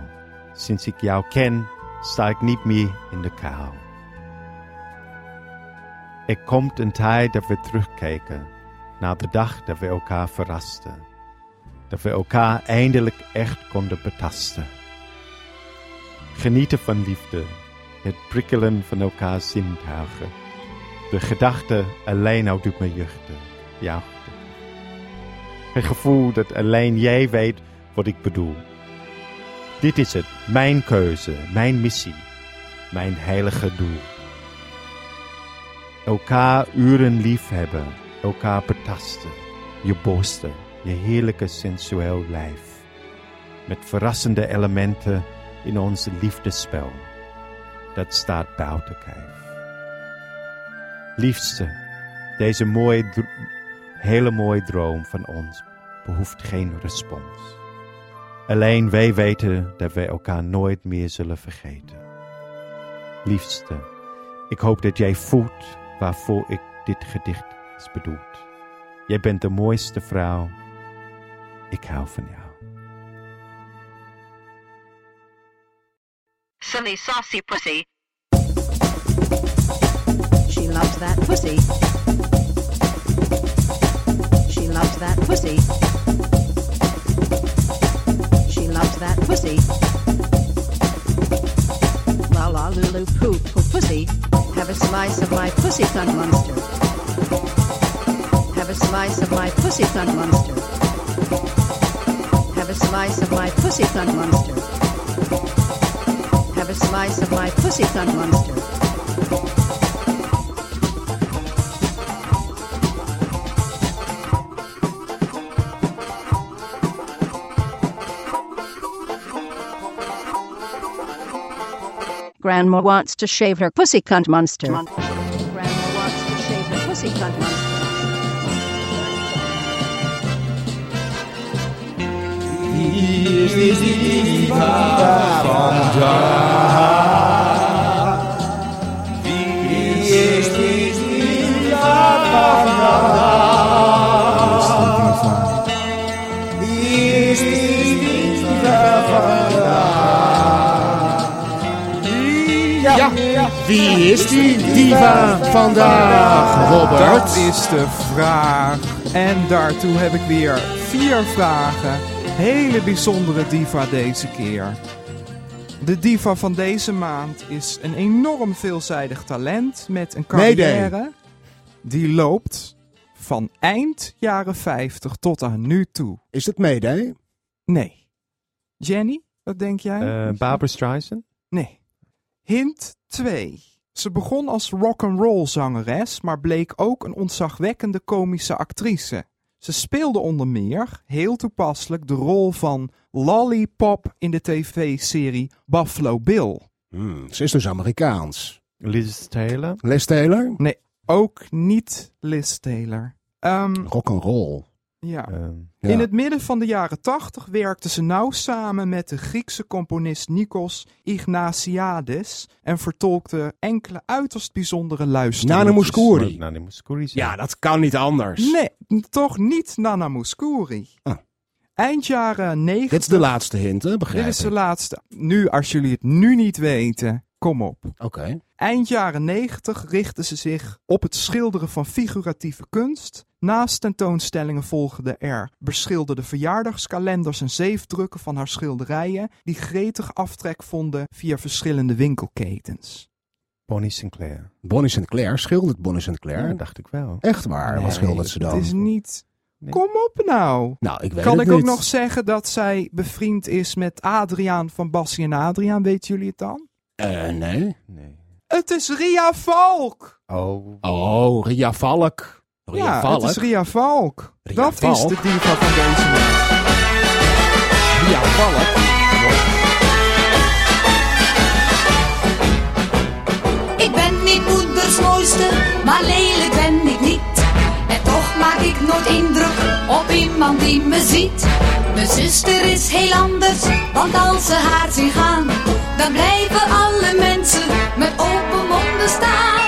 Sinds ik jou ken, sta ik niet meer in de kou. Er komt een tijd dat we terugkijken naar de dag dat we elkaar verrasten. Dat we elkaar eindelijk echt konden betasten. Genieten van liefde, het prikkelen van elkaar zintuigen. De gedachte alleen al doet me juchten, juichten. Het gevoel dat alleen jij weet wat ik bedoel. Dit is het, mijn keuze, mijn missie, mijn heilige doel. Elkaar uren liefhebben, elkaar betasten, je borsten, je heerlijke sensueel lijf. Met verrassende elementen in ons liefdespel. Dat staat buiten kijf. Liefste, deze mooie, hele mooie droom van ons behoeft geen respons. Alleen wij weten dat wij elkaar nooit meer zullen vergeten. Liefste, ik hoop dat jij voelt waarvoor ik dit gedicht is bedoeld. Jij bent de mooiste vrouw. Ik hou van jou. Silly saucy pussy. She loves that pussy. She loves that pussy. She loves that pussy. La la lulu poo poo pussy. Have a slice of my pussy cunt monster. Have a slice of my pussy cunt monster. Have a slice of my pussy cunt monster. Have a slice of my pussy cunt monster. Grandma wants to shave her pussy cunt monster. Grandma wants to shave her pussy cunt monster. Is die diva vandaag? Wie is die diva vandaag? Wie is die diva? Ja, wie is die diva vandaag, Robert? Dat is de vraag. En daartoe heb ik weer vier vragen. Hele bijzondere diva deze keer. De diva van deze maand is een enorm veelzijdig talent met een carrière Mayday. die loopt van eind jaren 50 tot aan nu toe. Is het Mayday? Nee. Jenny, wat denk jij? Uh, Barbara Streisand? Nee. Hint 2. Ze begon als rock'n'roll zangeres, maar bleek ook een ontzagwekkende komische actrice. Ze speelde onder meer, heel toepasselijk, de rol van Lollipop in de tv-serie Buffalo Bill. Hmm, ze is dus Amerikaans. Liz Taylor? Les Taylor? Nee, ook niet Liz Taylor. Ehm, Rock'n'roll. Ja. Ja. In het midden van de jaren 80 werkte ze nauw samen met de Griekse componist Nikos Ignatiades en vertolkte enkele uiterst bijzondere luisteren. Nana Mouskouri. Nana Mouskouri. Ja, dat kan niet anders. Nee, toch niet Nana Mouskouri. Ah. Eind jaren 90. Dit is de laatste hint, hè? Begrijp Dit is ik. de laatste. Nu, als jullie het nu niet weten, kom op. Oké. Eind jaren 90 richtte ze zich op het schilderen van figuratieve kunst. Naast tentoonstellingen volgden er beschilderde verjaardagskalenders en zeefdrukken van haar schilderijen, die gretig aftrek vonden via verschillende winkelketens. Bonnie Sinclair. Bonnie Sinclair, schildert Bonnie Sinclair. Ja, dacht ik wel. Echt waar, Nee, wat schildert ze dan? Het is niet. Kom op nou. Nou, ik weet kan het ik ook nog zeggen dat zij bevriend is met Adriaan van Bassie en Adriaan? Weten jullie het dan? Eh, nee. Het is Ria Valk. Oh. Oh, Ria Valk. Ria ja, Valk. het is Ria Valk. Ria dat Valk? is de diva van deze maand. Ria Valk. Ik ben niet moeders mooiste, maar lelijk ben ik niet. En toch maak ik nooit indruk op iemand die me ziet. Mijn zuster is heel anders, want als ze haar zien gaan, dan blijven alle mensen met open monden staan.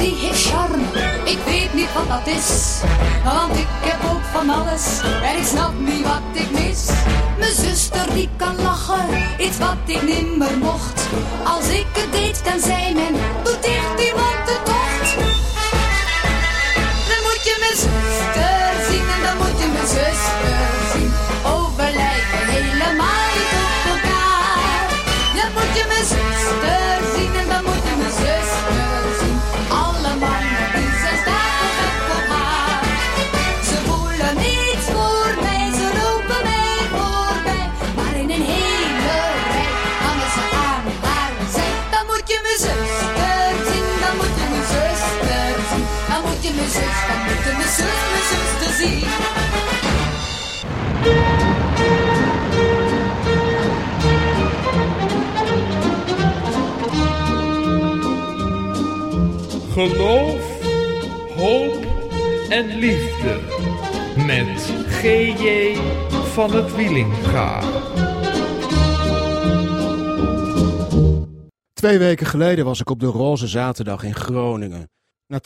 Die heeft charme, ik weet niet wat dat is. Want ik heb ook van alles en ik snap niet wat ik mis. Mijn zuster die kan lachen, iets wat ik nimmer mocht. Als ik het deed, dan zei men, doet echt iemand de tocht. Dan moet je mijn zuster zien en dan moet je mijn zuster zien. Overlijken helemaal niet op elkaar. Dan moet je mijn zuster Geloof, hoop en liefde. Met G.J. van het Wielinga. Twee weken geleden was ik op de Roze Zaterdag in Groningen. Na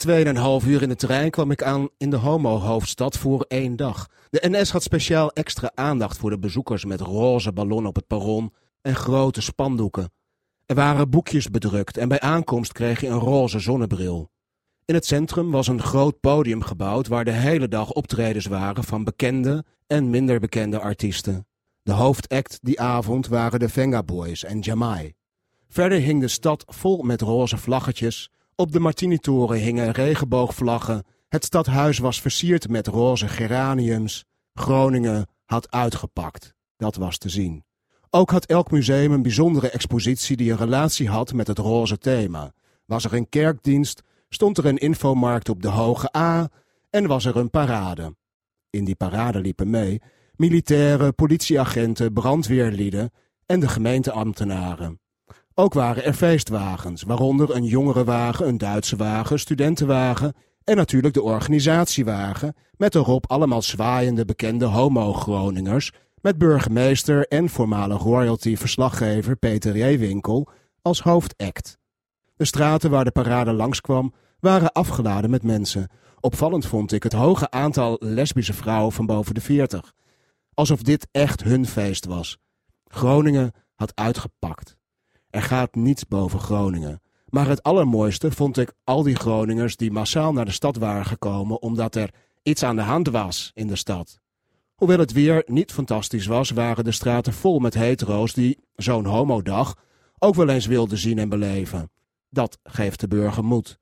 2,5 uur in de trein kwam ik aan in de homo-hoofdstad voor één dag. De NS had speciaal extra aandacht voor de bezoekers met roze ballonnen op het perron en grote spandoeken. Er waren boekjes bedrukt en bij aankomst kreeg je een roze zonnebril. In het centrum was een groot podium gebouwd waar de hele dag optredens waren van bekende en minder bekende artiesten. De hoofdact die avond waren de Venga Boys en Jamai. Verder hing de stad vol met roze vlaggetjes. Op de Martinitoren hingen regenboogvlaggen. Het stadhuis was versierd met roze geraniums. Groningen had uitgepakt. Dat was te zien. Ook had elk museum een bijzondere expositie die een relatie had met het roze thema. Was er een kerkdienst, stond er een infomarkt op de Hoge A en was er een parade. In die parade liepen mee militairen, politieagenten, brandweerlieden en de gemeenteambtenaren. Ook waren er feestwagens, waaronder een jongerenwagen, een Duitse wagen, studentenwagen en natuurlijk de organisatiewagen, met erop allemaal zwaaiende bekende homo-Groningers, met burgemeester en voormalig royalty-verslaggever Peter Reewinkel als hoofdact. De straten waar de parade langskwam waren afgeladen met mensen. Opvallend vond ik het hoge aantal lesbische vrouwen van boven de veertig. Alsof dit echt hun feest was. Groningen had uitgepakt. Er gaat niets boven Groningen. Maar het allermooiste vond ik al die Groningers die massaal naar de stad waren gekomen omdat er iets aan de hand was in de stad. Hoewel het weer niet fantastisch was, waren de straten vol met hetero's die zo'n homodag ook wel eens wilden zien en beleven. Dat geeft de burger moed.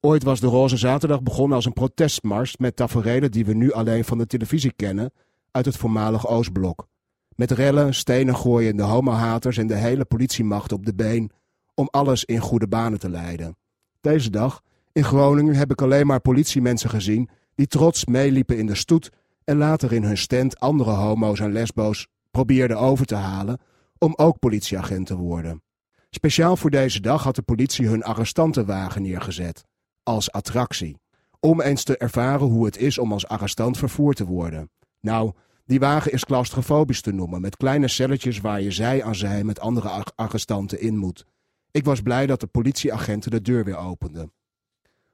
Ooit was de Roze Zaterdag begonnen als een protestmars met taferelen die we nu alleen van de televisie kennen uit het voormalig Oostblok. Met rellen, stenen gooien, de homohaters en de hele politiemacht op de been om alles in goede banen te leiden. Deze dag, in Groningen, heb ik alleen maar politiemensen gezien die trots meeliepen in de stoet en later in hun stand andere homo's en lesbo's probeerden over te halen om ook politieagent te worden. Speciaal voor deze dag had de politie hun arrestantenwagen neergezet, als attractie, om eens te ervaren hoe het is om als arrestant vervoerd te worden. Nou, die wagen is claustrofobisch te noemen, met kleine celletjes waar je zij aan zij met andere arrestanten in moet. Ik was blij dat de politieagenten de deur weer openden.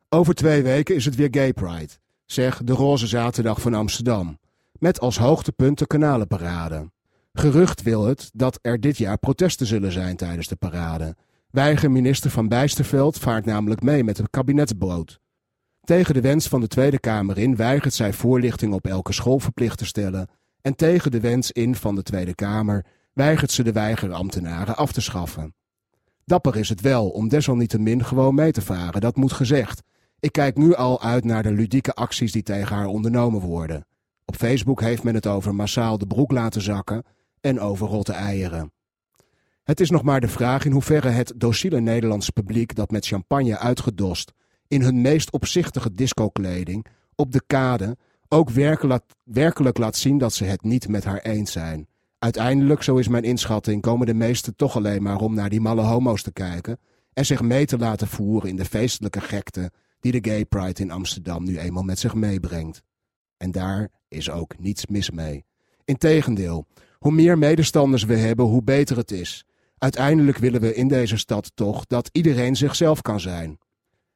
Over twee weken is het weer Gay Pride, zeg de Roze Zaterdag van Amsterdam, met als hoogtepunt de Kanalenparade. Gerucht wil het dat er dit jaar protesten zullen zijn tijdens de parade. Weiger minister Van Bijsterveld vaart namelijk mee met een kabinetsboot. Tegen de wens van de Tweede Kamer in weigert zij voorlichting op elke school verplicht te stellen en tegen de wens in van de Tweede Kamer weigert ze de weigerambtenaren af te schaffen. Dapper is het wel om desalniettemin gewoon mee te varen, dat moet gezegd. Ik kijk nu al uit naar de ludieke acties die tegen haar ondernomen worden. Op Facebook heeft men het over massaal de broek laten zakken en over rotte eieren. Het is nog maar de vraag in hoeverre het dociele Nederlandse publiek dat met champagne uitgedost in hun meest opzichtige discokleding op de kade ook werkelijk, werkelijk laat zien dat ze het niet met haar eens zijn. Uiteindelijk, zo is mijn inschatting, komen de meesten toch alleen maar om naar die malle homo's te kijken en zich mee te laten voeren in de feestelijke gekte die de Gay Pride in Amsterdam nu eenmaal met zich meebrengt. En daar is ook niets mis mee. Integendeel, hoe meer medestanders we hebben, hoe beter het is. Uiteindelijk willen we in deze stad toch dat iedereen zichzelf kan zijn.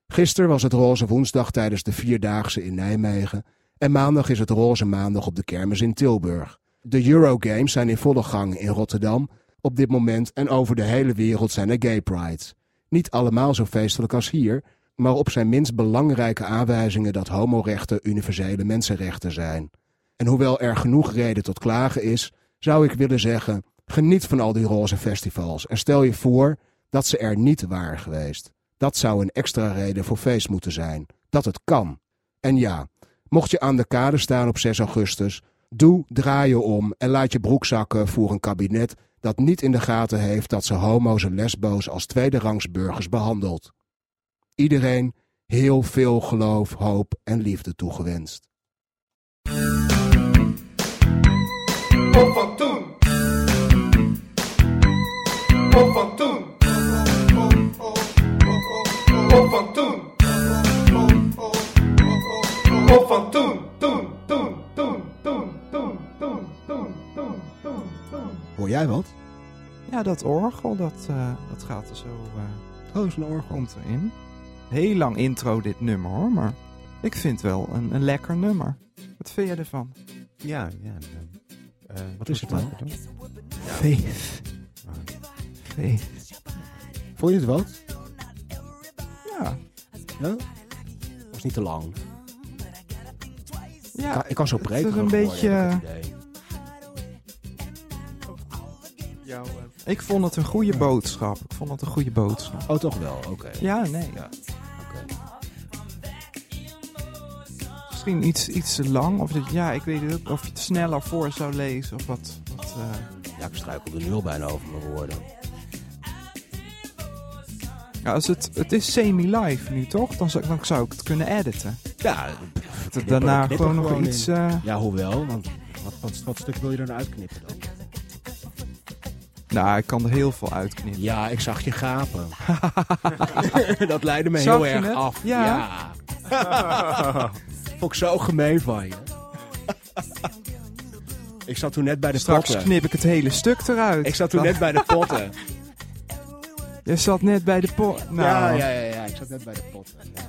Gisteren was het Roze Woensdag tijdens de Vierdaagse in Nijmegen. En maandag is het Roze Maandag op de kermis in Tilburg. De Eurogames zijn in volle gang in Rotterdam op dit moment en over de hele wereld zijn er gay prides. Niet allemaal zo feestelijk als hier, maar op zijn minst belangrijke aanwijzingen dat homorechten universele mensenrechten zijn. En hoewel er genoeg reden tot klagen is, zou ik willen zeggen: geniet van al die roze festivals en stel je voor dat ze er niet waren geweest. Dat zou een extra reden voor feest moeten zijn. Dat het kan. En ja, mocht je aan de kade staan op 6 augustus, doe, draai je om en laat je broek zakken voor een kabinet dat niet in de gaten heeft dat ze homo's en lesbo's als tweederangs burgers behandelt. Iedereen heel veel geloof, hoop en liefde toegewenst. Pop van toen. Pop van toen. Pop van toen. Pop van toen. Toen, toen, toen, toen, toen, toen, toen, toen, toen, toen. Hoor jij wat? Ja, dat orgel, dat, eh, dat gaat er zo... eh oh, is een orgel. Komt erin. Heel lang intro dit nummer hoor, maar ik vind wel een, een lekker nummer. Wat vind jij ervan? Ja, ja. eh, Wat is het dan? Faith. Faith. Vond je het wat? Ja. Ja? Was niet te lang. Ja, ik, kan, ik kan zo het preken. is een beetje... Ik vond het een goede boodschap. Ik vond het een goede boodschap. Oh, toch wel? Oké. Ja, nee. Ja. Misschien iets, iets te lang. Of dat- ja, ik weet het ook. Of je het sneller voor zou lezen. Of wat. wat eh. Ja, ik struikelde nu al bijna over mijn woorden. Ja, als het, het is semi-live nu toch? Dan zou, dan zou ik het kunnen editen. Ja, Dat daarna gewoon nog gewoon iets... eh, Ja, hoewel. Want wat, wat, wat stuk wil je dan uitknippen dan? Nou, ik kan er heel veel uitknippen. Ja, ik zag je gapen. dat leidde me Zag heel erg het? af. Ja. Ja. Vond ik zo gemeen van je. ik zat toen net bij de Straks potten. knip ik het hele stuk eruit. Ik zat toen net bij de potten. Je zat net bij de pot. Nou, Ja, ja, ja, ja, ik zat net bij de potten. Ja.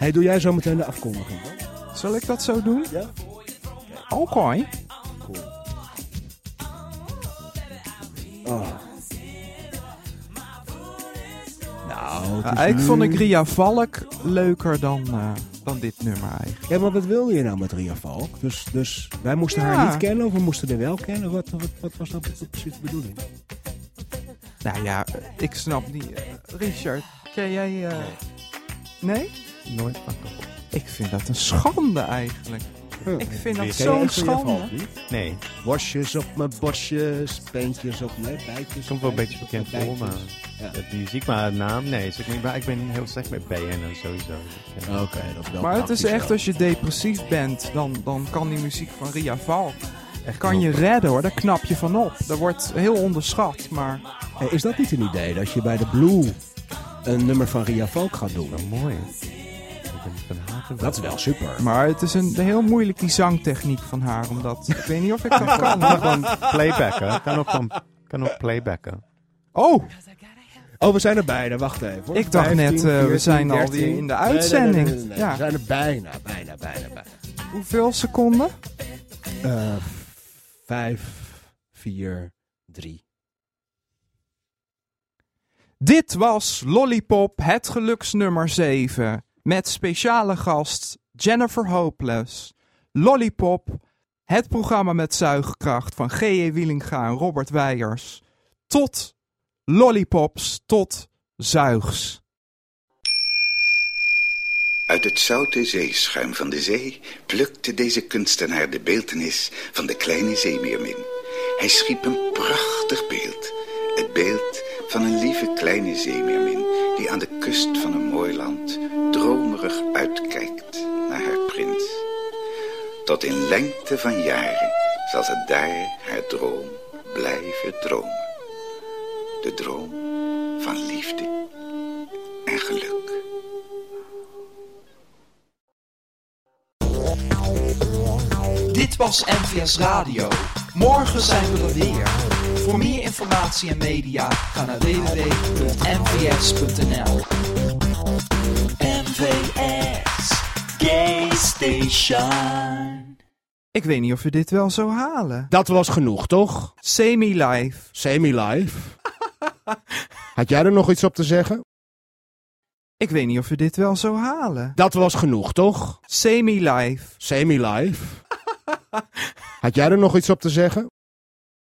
Hey, doe jij zo meteen de afkondiging? Zal ik dat zo doen? Ja. Oké. Oh. Nou, Ja, is ik vond ik Ria Valk leuker dan, eh, dan dit nummer eigenlijk. Ja, maar wat wilde je nou met Ria Valk? Dus, dus wij moesten Ja. haar niet kennen of we moesten haar wel kennen? Wat, wat, wat was nou precies de bedoeling? Nou ja, ik snap niet. Richard, ken jij... eh, Nee? Nooit gehoord. Ik vind dat een schande eigenlijk. Ik vind dat zo'n schande. Nee. Bosjes op mijn bosjes, peentjes op mijn bijtjes. Komt wel een beetje bekend voor, maar Ja. de muziek, maar naam, nee. Zeg maar, ik ben heel slecht met BN sowieso. Oké, dat is wel Maar het is echt, als je depressief bent, dan, dan kan die muziek van Ria Valk... kan je redden hoor, daar knap je van op. Dat wordt heel onderschat, maar... Hey, is dat niet een idee, dat je bij de Blue een nummer van Ria Valk gaat doen? mooi. Dat is wel super. Maar het is een heel moeilijk die zangtechniek van haar, omdat... Ik weet niet of ik dat kan. Kan gewoon playbacken. Kan ook, gewoon, kan ook playbacken. Oh! Oh, we zijn er bijna. Wacht even. Hoor. Ik dacht 15, net, eh, we 14, zijn alweer 13. in de Nee, nee, nee, uitzending. nee, nee, nee. Ja. We zijn er bijna, bijna, bijna, bijna. Hoeveel seconden? Eh, vijf, vier, drie. Dit was Lollipop, het geluksnummer 7. Met speciale gast Jennifer Hopeless. Lollipop, het programma met zuigkracht van G.E. Wielinga en Robert Weijers. Tot lollipops, tot zuigs. Uit het zoute zeeschuim van de zee plukte deze kunstenaar de beeltenis van de kleine zeemeermin. Hij schiep een prachtig beeld. Het beeld van een lieve kleine zeemeermin die aan de kust van een mooi land dromerig uitkijkt naar haar prins. Tot in lengte van jaren zal ze daar haar droom blijven dromen. De droom van liefde en geluk. Dit was NVS Radio. Morgen zijn we er weer. Voor meer informatie en media ga naar www.mvs.nl. MVS Gay Station. Ik weet niet of we dit wel zo halen. Dat was genoeg, toch? Semi-live. Semi-live. Had jij er nog iets op te zeggen? Ik weet niet of we dit wel zo halen. Dat was genoeg, toch? Semi-live. Semi-live. Had jij er nog iets op te zeggen?